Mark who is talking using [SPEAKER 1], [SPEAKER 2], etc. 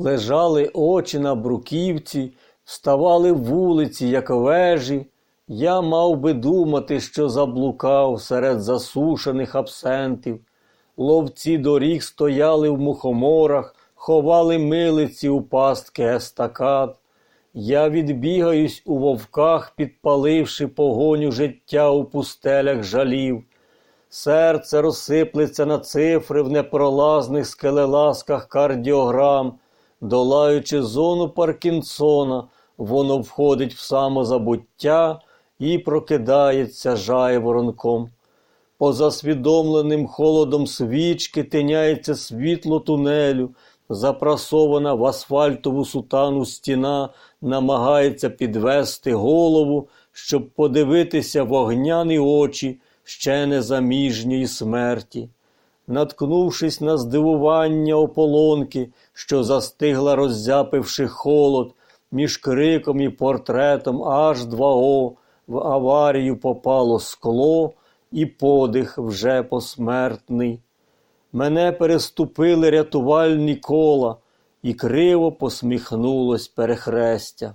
[SPEAKER 1] Лежали очі на бруківці, вставали вулиці, як вежі. Я мав би думати, що заблукав серед засушених абсентів. Ловці доріг стояли в мухоморах, ховали милиці у пастки естакад. Я відбігаюсь у вовках, підпаливши погоню життя у пустелях жалів. Серце розсиплеться на цифри в непролазних скелеласках кардіограм, долаючи зону Паркінсона, воно входить в самозабуття і прокидається жайворонком. Позасвідомленим холодом свічки тиняється світло тунелю, запрасована в асфальтову сутану стіна намагається підвести голову, щоб подивитися вогняні очі ще незаміжньої смерті. Наткнувшись на здивування ополонки, що застигла, роззяпивши холод, між криком і портретом аж 2О в аварію попало скло і подих вже посмертний. Мене переступили рятувальні кола, і криво посміхнулось перехрестя.